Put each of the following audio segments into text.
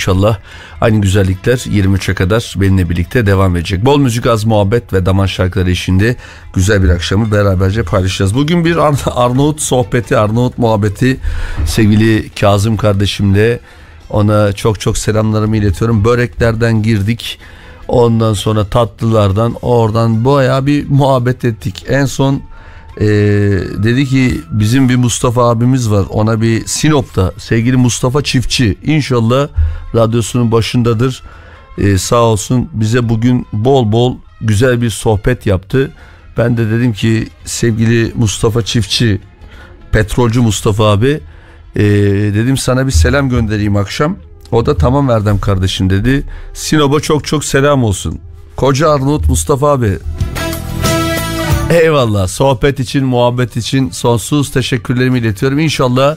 İnşallah aynı güzellikler 23'e kadar benimle birlikte devam edecek. Bol müzik, az muhabbet ve daman şarkıları eşliğinde güzel bir akşamı beraberce paylaşacağız. Bugün bir Ar Arnavut sohbeti, Arnavut muhabbeti sevgili Kazım kardeşimle ona çok çok selamlarımı iletiyorum. Böreklerden girdik. Ondan sonra tatlılardan oradan baya bir muhabbet ettik. En son ee, dedi ki bizim bir Mustafa abimiz var. Ona bir Sinop'ta sevgili Mustafa Çiftçi. İnşallah radyosunun başındadır. Ee, sağ olsun bize bugün bol bol güzel bir sohbet yaptı. Ben de dedim ki sevgili Mustafa Çiftçi petrolcü Mustafa abi ee, dedim sana bir selam göndereyim akşam. O da tamam verdim kardeşim dedi. Sinop'a çok çok selam olsun. Koca Arnavut Mustafa abi Eyvallah. Sohbet için, muhabbet için sonsuz teşekkürlerimi iletiyorum. İnşallah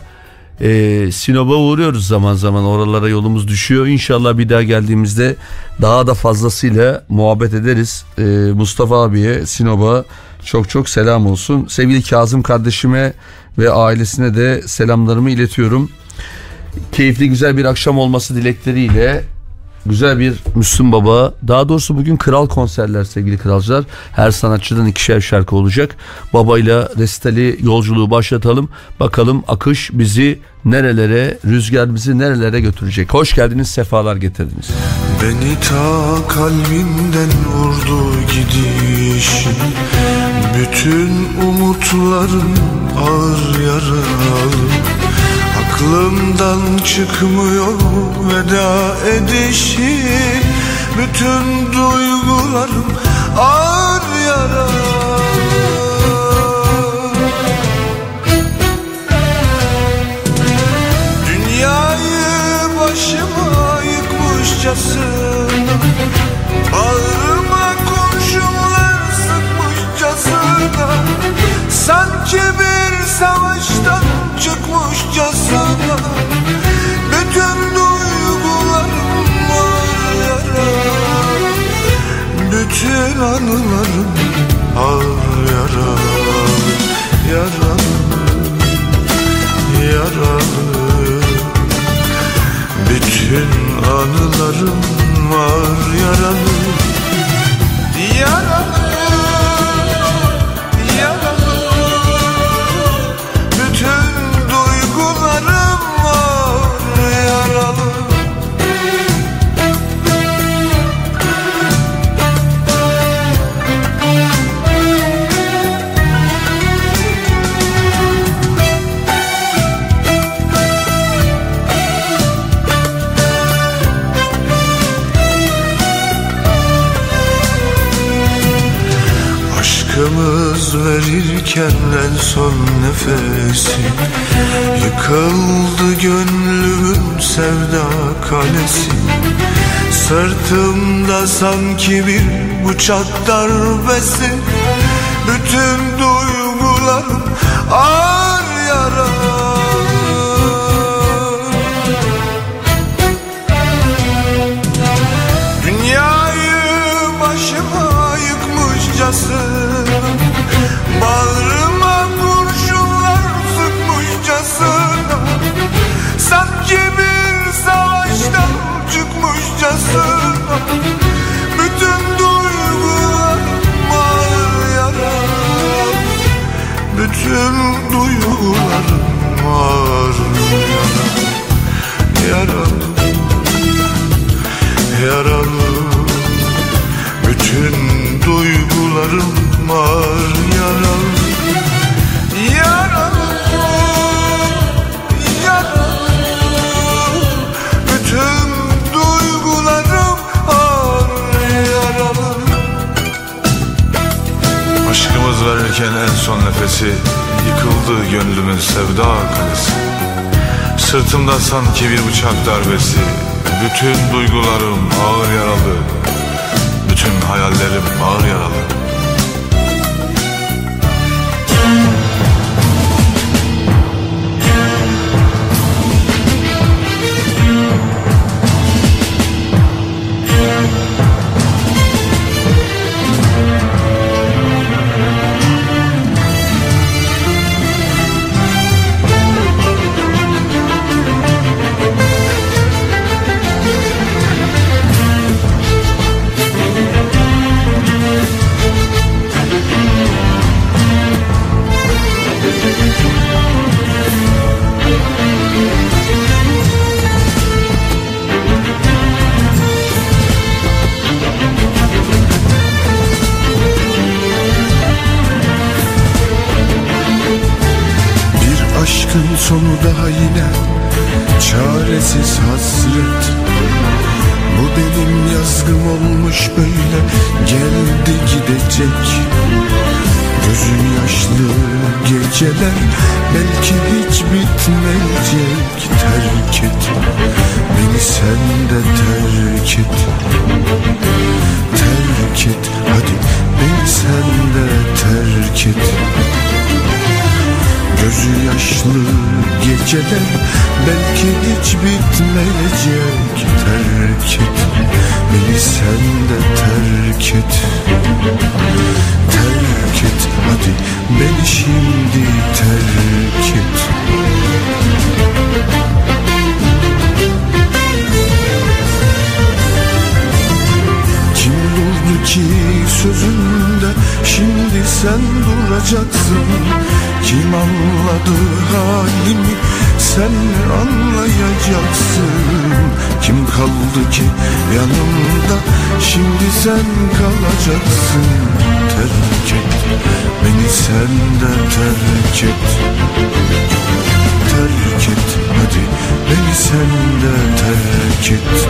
e, Sinop'a uğruyoruz zaman zaman. Oralara yolumuz düşüyor. İnşallah bir daha geldiğimizde daha da fazlasıyla muhabbet ederiz. E, Mustafa abiye, Sinop'a çok çok selam olsun. Sevgili Kazım kardeşime ve ailesine de selamlarımı iletiyorum. Keyifli güzel bir akşam olması dilekleriyle güzel bir Müslüm Baba. Daha doğrusu bugün kral konserler sevgili kralcılar. Her sanatçıdan ikişer şarkı olacak. Babayla restali yolculuğu başlatalım. Bakalım akış bizi nerelere, rüzgar bizi nerelere götürecek. Hoş geldiniz, sefalar getirdiniz. Beni ta kalbimden vurdu gidiş Bütün umutlarım ağır yaralı Aklımdan çıkmıyor veda edişin Bütün duygularım ağır yara. Dünyayı başıma yıkmışçasına Bağrıma kurşunlar sıkmışçasına Sanki bir savaştan çıkmışçasına Bütün anılarım ağır yara Yaralı, yaralı Bütün anılarım var yaralı Yaralı verirken en son nefesi Yıkıldı gönlümün sevda kalesi Sırtımda sanki bir bıçak darbesi Bütün duygularım ağır yara Bütün duygularım ağır yara Yaralı Yaralı. Bütün duygularım var Aşkımız verirken en son nefesi Yıkıldı gönlümün sevda kalesi. Sırtımda sanki bir bıçak darbesi Bütün duygularım ağır yaralı. Bütün hayallerim ağır yaralı geceler belki hiç bitmeyecek Terk et. Beni sen de terk et. Terk et hadi beni sen de terk et. Gözü yaşlı geceler belki hiç bitmeyecek Terk et. Beni sen de terk et duracaksın Kim anladı halimi? Sen anlayacaksın? Kim kaldı ki yanımda? Şimdi sen kalacaksın. Terk et beni sen de terk et. Terk et hadi beni sen de terk et.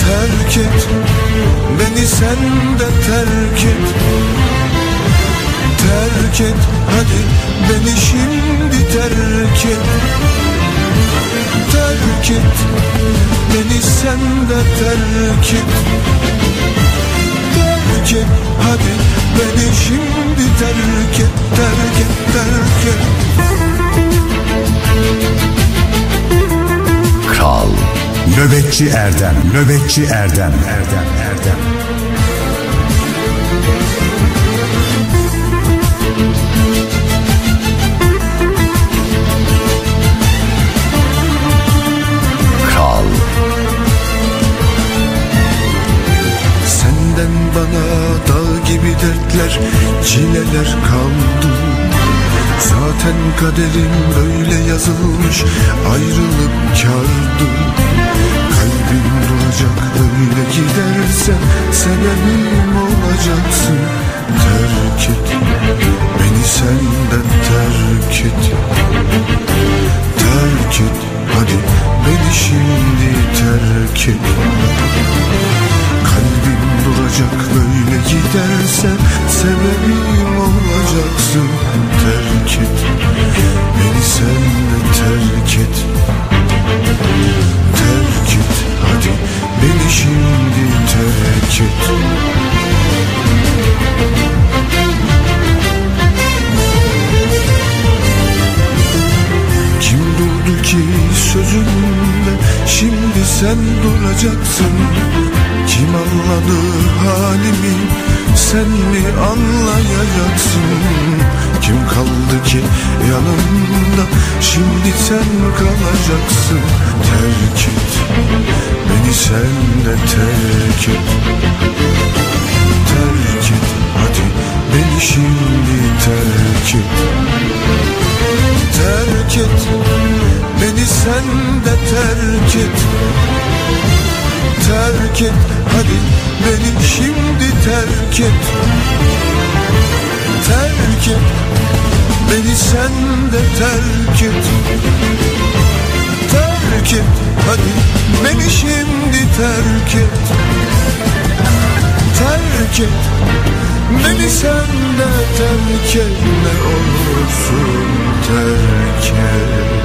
Terk et Beni sen de terk et Terk et hadi beni şimdi terk et. Terk et beni sen de terk et. Terk et hadi beni şimdi terk et Terk et terk et. Kral Nöbetçi Erdem Nöbetçi Erdem Erdem Erdem çileler kaldı. Zaten kaderim böyle yazılmış, ayrılık kardı Kalbim duracak böyle gidersen, sebebim olacaksın. Terk et, beni senden terk et. Terk et, hadi beni şimdi terk et Duracak böyle gidersen Sebebim olacaksın. Terk et Beni sen de terk et. Terk et Hadi beni şimdi terk et. Kim ki sözünde Şimdi sen duracaksın Kim anladı halimi? Sen mi anlayacaksın? Kim kaldı ki yanımda? Şimdi sen kalacaksın. Terk et. Beni sen de terk et. Terk et. Hadi beni şimdi terk et. Terk et. Beni sen de terk et Terk et hadi beni şimdi terk et. Terk et Beni sen de terk et. Terk et hadi beni şimdi terk et. Terk et Beni sen de terk et. Ne olursun terk et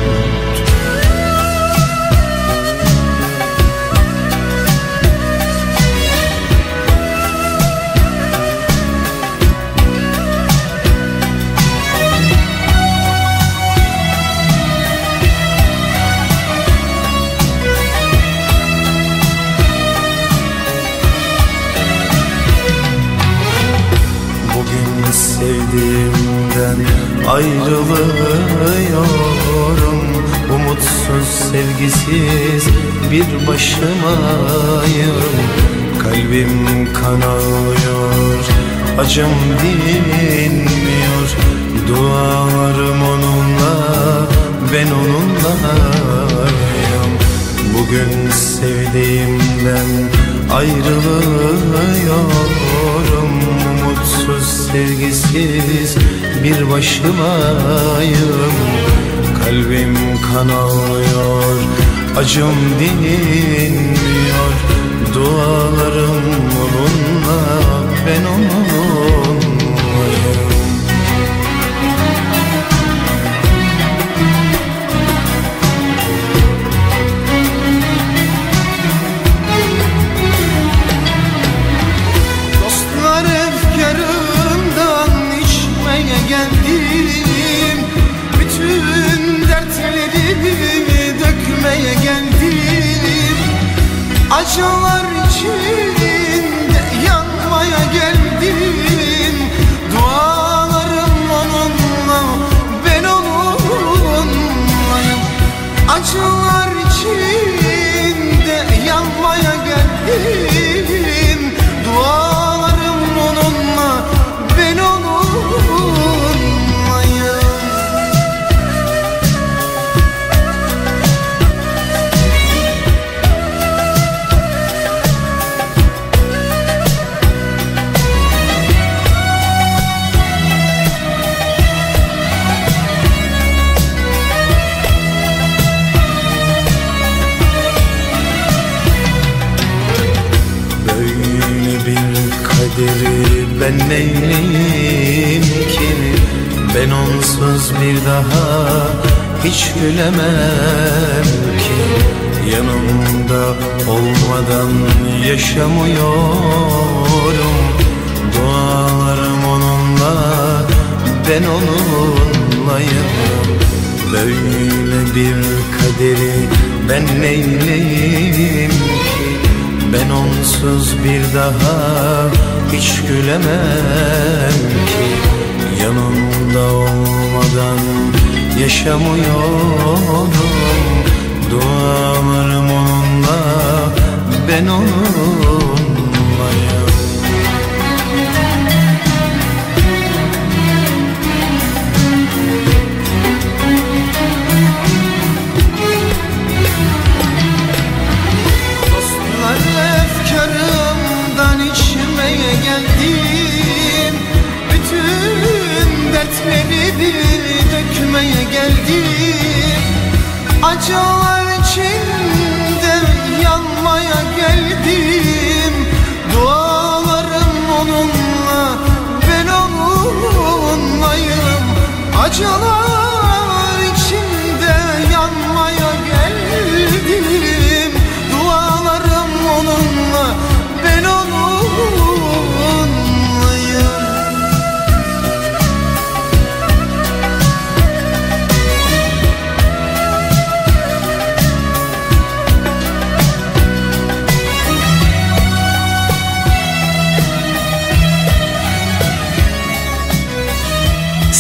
ayrılıyorum. Umutsuz sevgisiz bir başımayım. Kalbim kan acım dinmiyor. Dualarım onunla ben onunlayım Bugün sevdiğimden ayrılıyorum. Umutsuz sevgisiz bir başımayım Kalbim kan ağlıyor Acım dinmiyor. Dualarım onunla Ben onunlayım hiç gülemem ki Yanımda olmadan yaşamıyorum. Dualarım onunla ben onunlayım Böyle bir kaderi ben neyleyim ki? Ben onsuz bir daha hiç gülemem yaşamıyorum Dualarım onunla ben onunlayım Acılar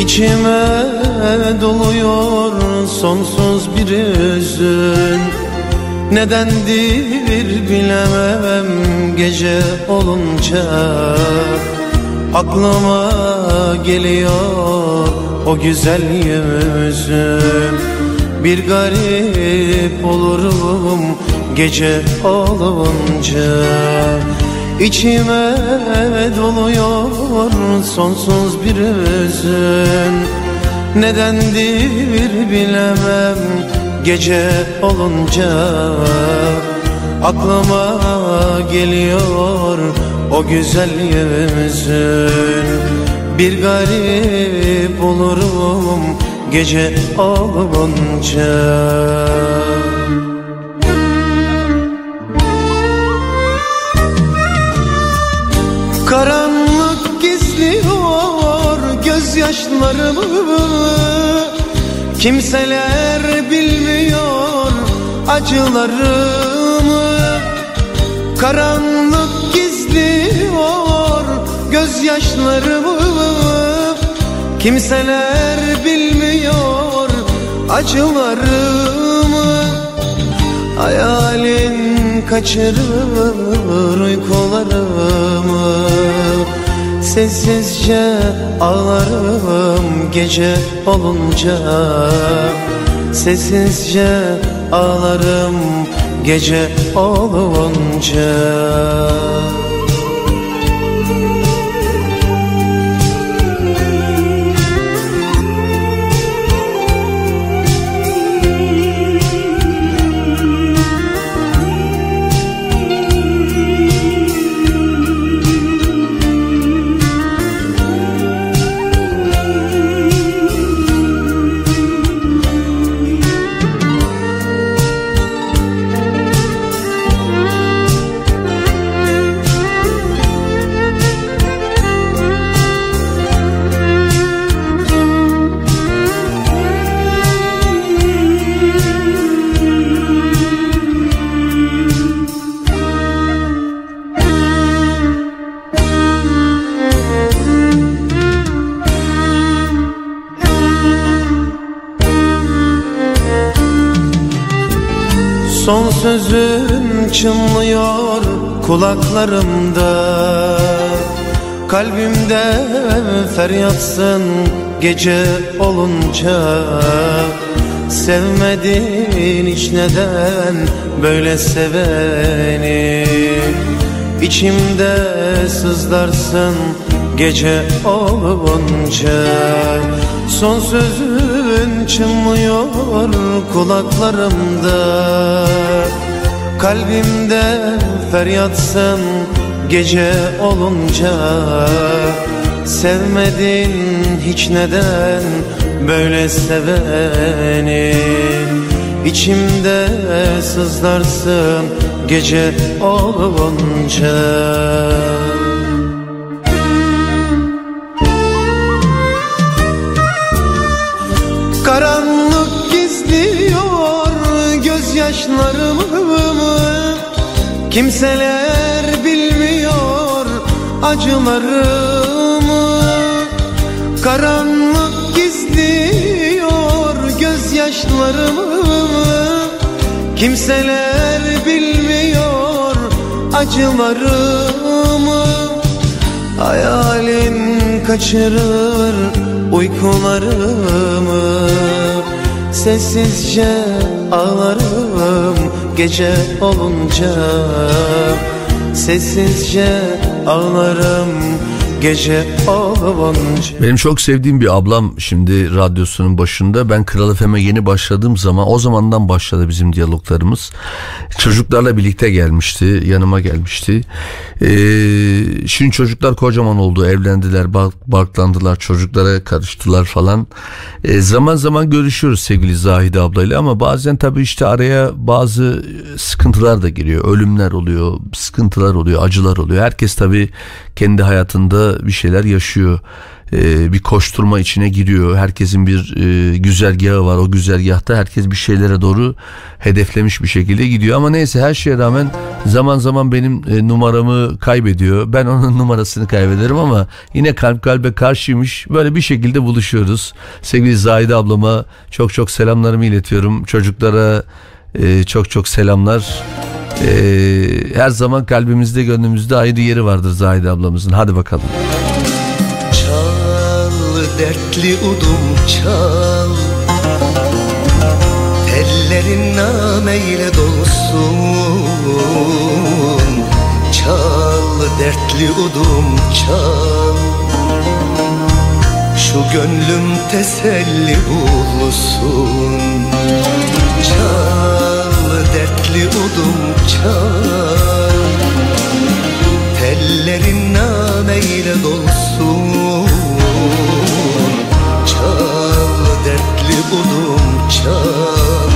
İçime doluyor sonsuz bir hüzün. Nedendir bilemem gece olunca. Aklıma geliyor o güzel yüzün. Bir garip olurum gece olunca İçime doluyor sonsuz bir hüzün. Nedendir bilemem gece olunca. Aklıma geliyor o güzel yüzün Bir garip olurum gece olunca Kimseler bilmiyor acılarımı. Karanlık gizliyor gözyaşlarımı. Kimseler bilmiyor acılarımı. Hayalin kaçırır uykularımı Sessizce ağlarım gece olunca. Sessizce ağlarım gece olunca çınlıyor kulaklarımda. Kalbimde feryatsın gece olunca. Sevmedin hiç neden böyle seveni? İçimde sızlarsın gece olunca. Son sözün çınlıyor kulaklarımda Kalbimde feryatsın gece olunca Sevmedin hiç neden böyle seveni? İçimde sızlarsın gece olunca. Karanlık gizliyor gözyaşlarımı Kimseler bilmiyor acılarımı. Karanlık gizliyor gözyaşlarımı. Kimseler bilmiyor acılarımı. Hayalin kaçırır uykularımı. Sessizce ağlarım gece olunca Sessizce ağlarım gece olunca Benim çok sevdiğim bir ablam şimdi radyosunun başında. Ben Kral FM'e yeni başladığım zaman o zamandan başladı bizim diyaloglarımız. Çocuklarla birlikte gelmişti. Yanıma gelmişti. Ee, şimdi çocuklar kocaman oldu. Evlendiler, bark, barklandılar. Çocuklara karıştılar falan. Ee, zaman zaman görüşüyoruz sevgili Zahide ablayla ama bazen tabii işte araya bazı sıkıntılar da giriyor. Ölümler oluyor, sıkıntılar oluyor, acılar oluyor. Herkes tabii kendi hayatında bir şeyler yaşıyor. Ee, bir koşturma içine giriyor. Herkesin bir e, güzergahı var. O güzergahta herkes bir şeylere doğru hedeflemiş bir şekilde gidiyor. Ama neyse her şeye rağmen zaman zaman benim e, numaramı kaybediyor. Ben onun numarasını kaybederim ama yine kalp kalbe karşıymış. Böyle bir şekilde buluşuyoruz. Sevgili Zahide ablama çok çok selamlarımı iletiyorum. Çocuklara e, çok çok selamlar. Ee, her zaman kalbimizde gönlümüzde ayrı yeri vardır Zahide ablamızın. Hadi bakalım. Çal dertli udum çal. Tellerin nameyle dolsun. Çal dertli udum çal. Şu gönlüm teselli bulsun. Çal dertli udum çal Tellerin nameyle dolsun. Çal dertli udum çal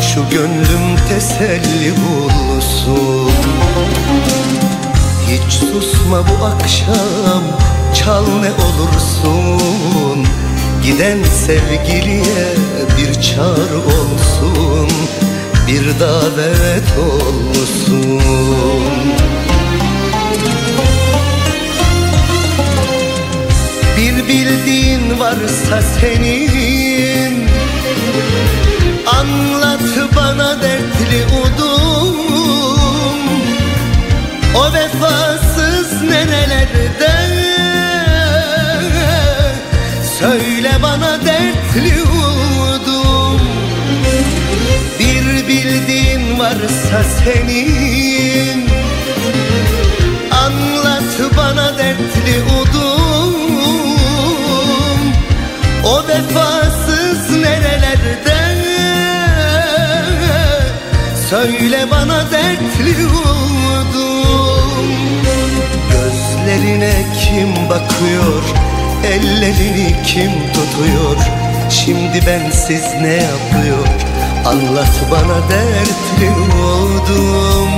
Şu gönlüm teselli bulsun. Hiç susma bu akşam Çal ne olursun Giden sevgiliye bir çağrı olsun Bir davet olsun. Bir bildiğin varsa senin Anlat bana dertli udum O vefasız nerelerde? Söyle dertli udum Bir bildiğin varsa senin. Anlat bana dertli udum O vefasız nerelerde? Söyle bana dertli udum Gözlerine kim bakıyor? Ellerini kim tutuyor Şimdi bensiz ne yapıyor? Anlat bana dertli udum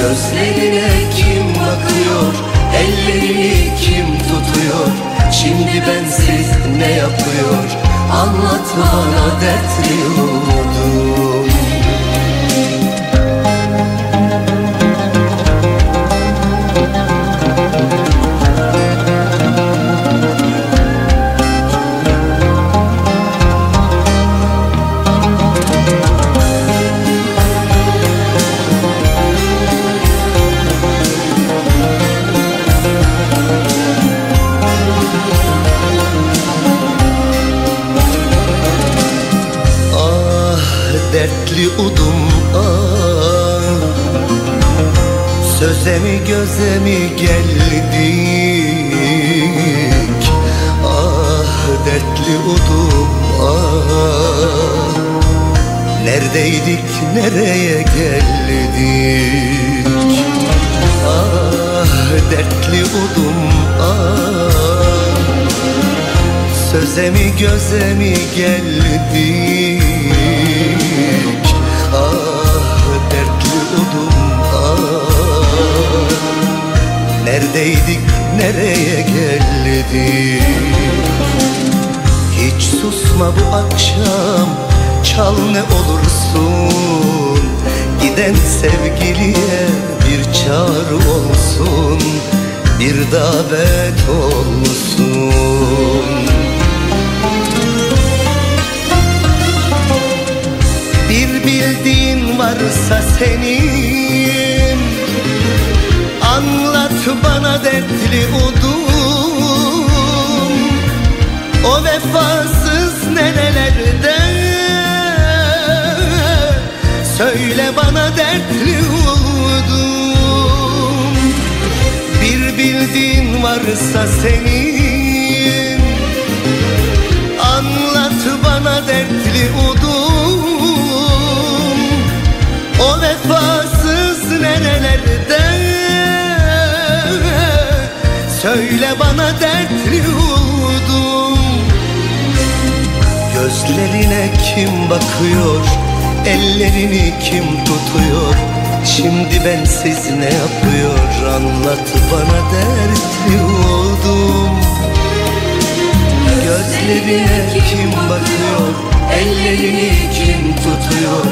Gözlerine kim bakıyor? Ellerini kim tutuyor? Şimdi bensiz ne yapıyor? Anlat bana dertli udum göze mi geldik? Ah dertli udum ah. Neredeydik nereye geldik? Ah dertli udum ah. Söze mi göze mi geldik dertli udum Bir bildiğin varsa senin. Anlat bana dertli udum O vefasız nerelerde? Söyle bana dertli udum Gözlerine kim bakıyor Ellerini kim tutuyor? Şimdi bensiz ne yapıyor? Anlat bana dertli udum Gözlerine kim bakıyor? Ellerini kim tutuyor?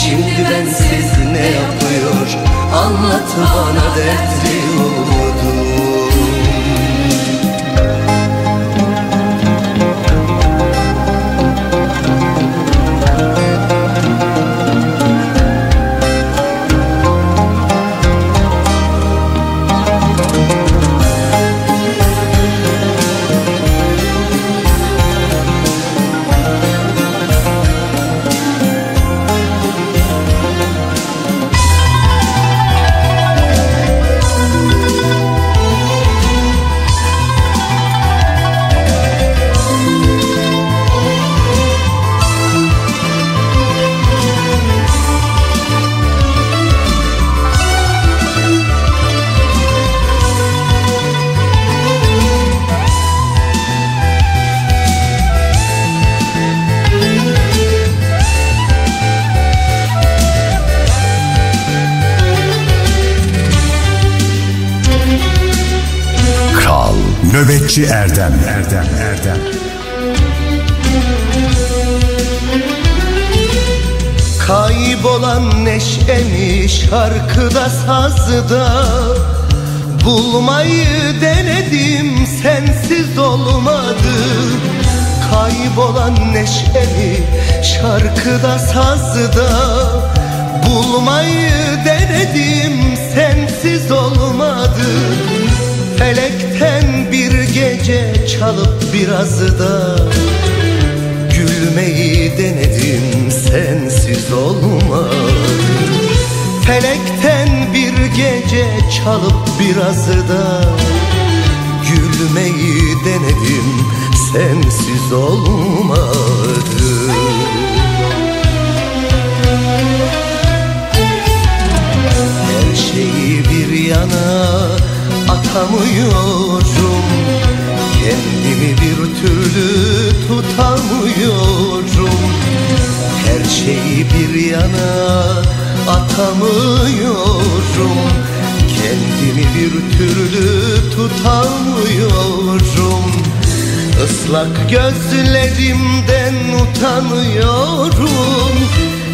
Şimdi bensiz ne yapıyor? Anlat bana dertli udum Nöbetçi Erdem. Erdem Erdem. Kaybolan neşemi şarkıda sazda. Bulmayı denedim sensiz olmadı. Kaybolan neşemi şarkıda sazda. Bulmayı denedim sensiz olmadı Felekten bir gece çalıp biraz da Gülmeyi denedim sensiz olmadı Felekten bir gece çalıp biraz da Gülmeyi denedim sensiz olmadı. Her şeyi bir yana atamıyorum Kendimi bir türlü tutamıyorum. Her şeyi bir yana atamıyorum. Kendimi bir türlü tutamıyorum. Islak gözlerimden utanıyorum.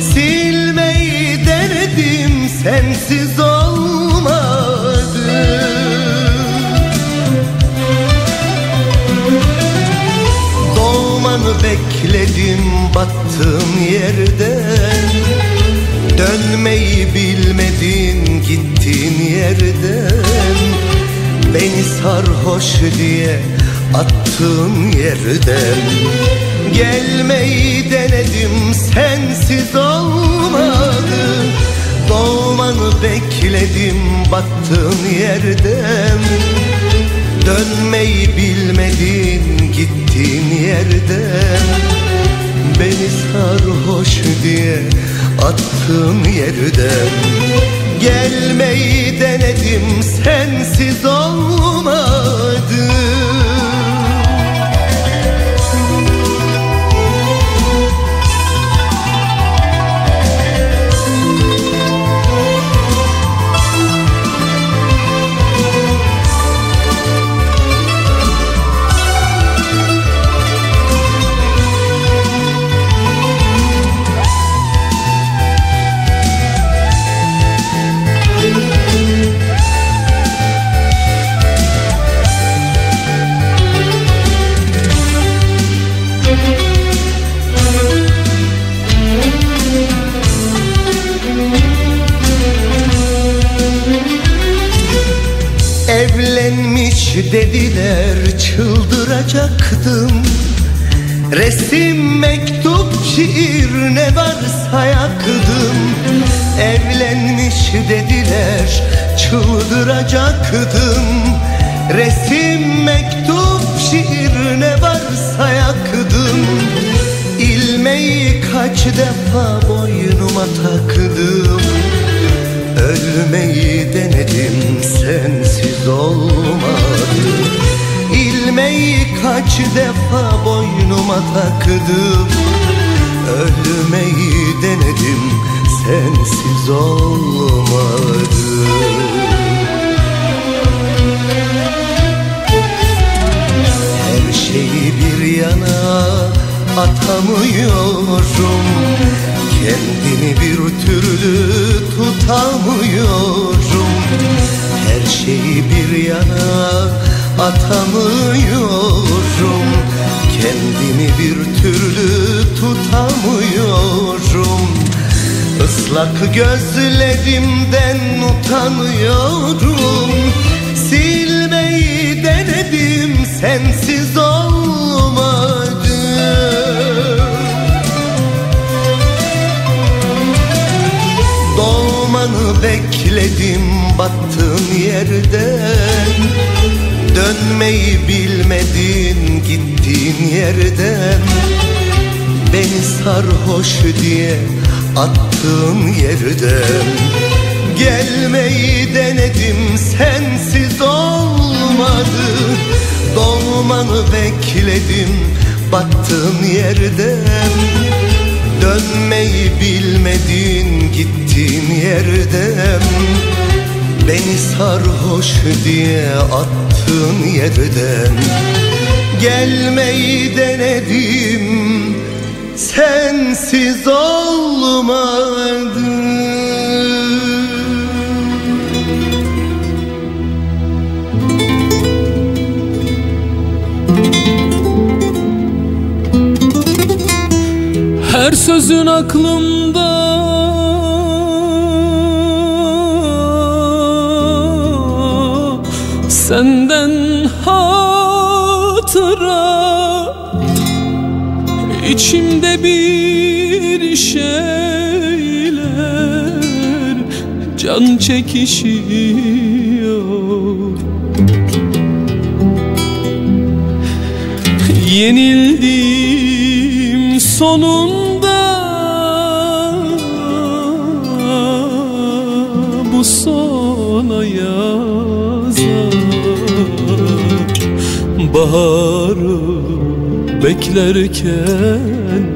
Silmeyi denedim sensiz olmadı Doğmanı bekledim battığım yerden. Dönmeyi bilmedin gittiğin yerden. Beni sarhoş diye attığın yerden. Gelmeyi denedim sensiz olmadı. Doğmanı bekledim battığın yerden Dönmeyi bilmedin gittiğin yerden Beni sarhoş diye attığın yerden Gelmeyi denedim sensiz olmadı dediler çıldıracaktım. Resim, mektup, şiir ne varsa yaktım Evlenmiş dediler çıldıracaktım. Resim, mektup, şiir ne varsa yaktım İlmeği kaç defa boynuma taktım Ölmeyi denedim sensiz olmadı İlmeği kaç defa boynuma taktım Ölmeyi denedim sensiz olmadı Her şeyi bir yana atamıyorum türlü tutamıyorum. Her şeyi bir yana atamıyorum. Kendimi bir türlü tutamıyorum. Islak gözlerimden utanıyorum. Silmeyi denedim sensiz olmadı bekledim battığın yerden. Dönmeyi bilmedin gittiğin yerden. Beni sarhoş diye attığın yerden. Gelmeyi denedim sensiz olmadı. Doğmanı bekledim battığın yerden Dönmeyi bilmedin gittiğin yerden. Beni sarhoş diye attın yerden. Gelmeyi denedim Sensiz olmadı Her sözün aklımda. Senden hatıra. İçimde bir şeyler Can çekişiyor. Yenildim sonunda Baharı beklerken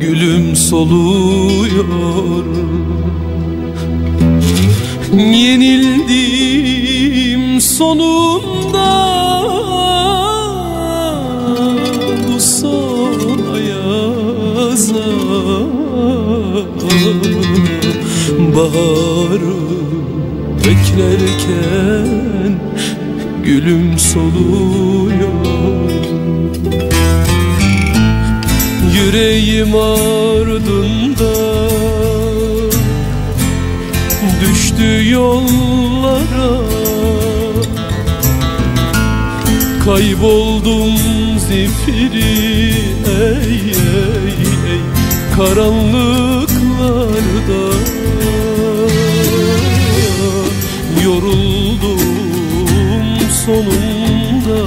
Gülüm soluyor. Yenildim sonunda Bu sona yazar Baharı beklerken Gülüm soluyor Yüreğim ardında. Düştü yollara. Kayboldum zifiri. Ey ey ey Karanlıklarda. Yoruldum sonunda.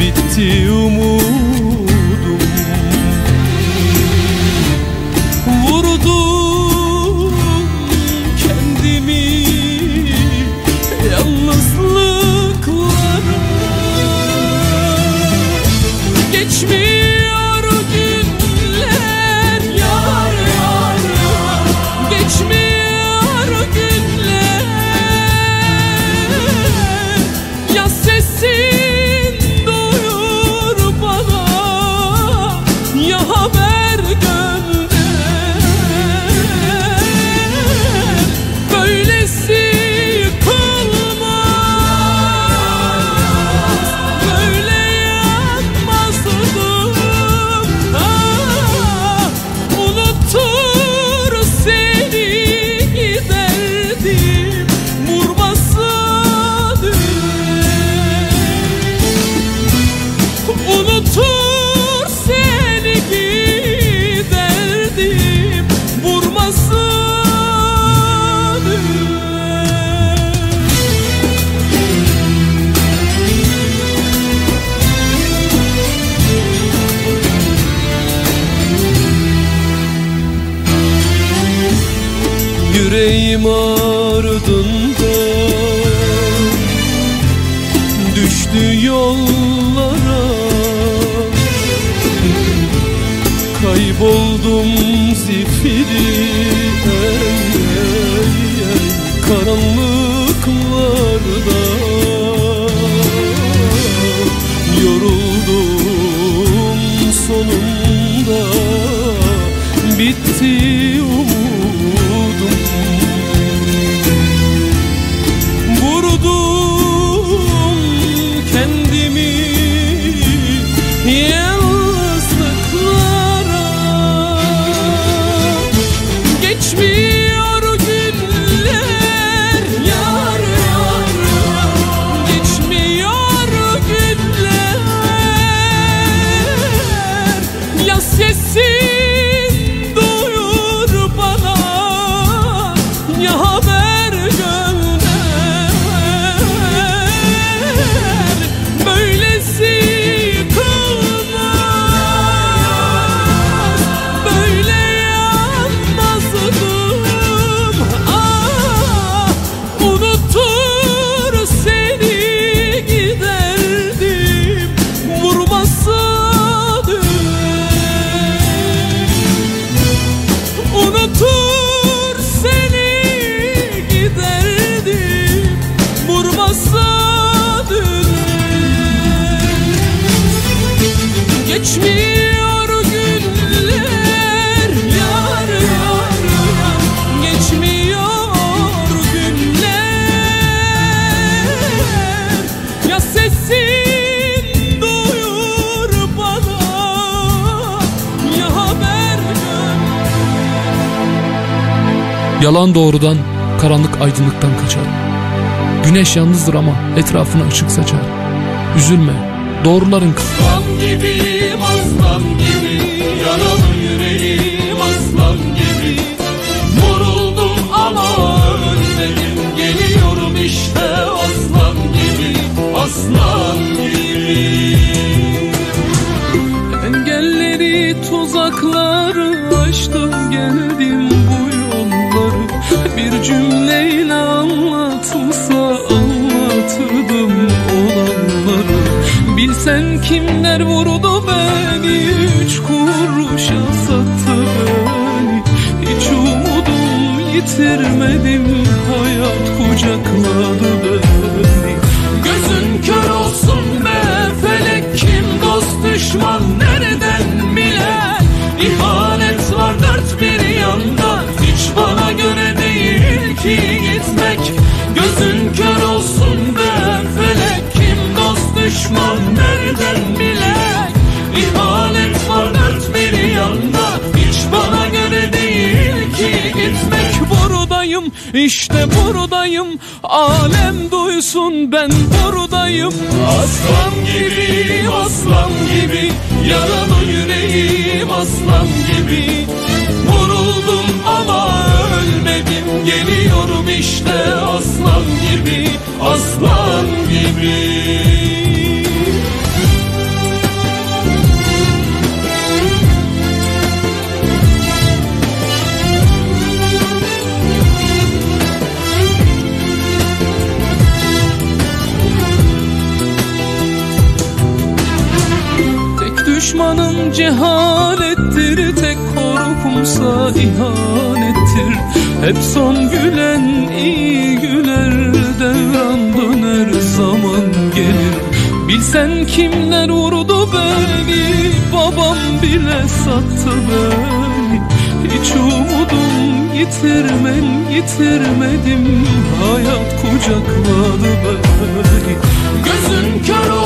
Bitti umudum Yalan doğrudan, karanlık aydınlıktan kaçar. Güneş yalnızdır ama etrafına ışık saçar. Üzülme, doğruların Aslan umudum yitirmedim Hayat kucakladı beni işte buradayım alem duysun ben buradayım. Aslan gibi, aslan gibi Yaralı yüreğim aslan gibi. Vuruldum ama ölmedim Geliyorum işte aslan gibi Aslan gibi cehalettir tek korkumsa ihanettir. Hep son gülen iyi güler devran döner zaman gelir. Bilsen kimler vurdu beni babam bile sattı beni. Hiç umudum yitirmem yitirmedim hayat kucakladı beni. Gözün kör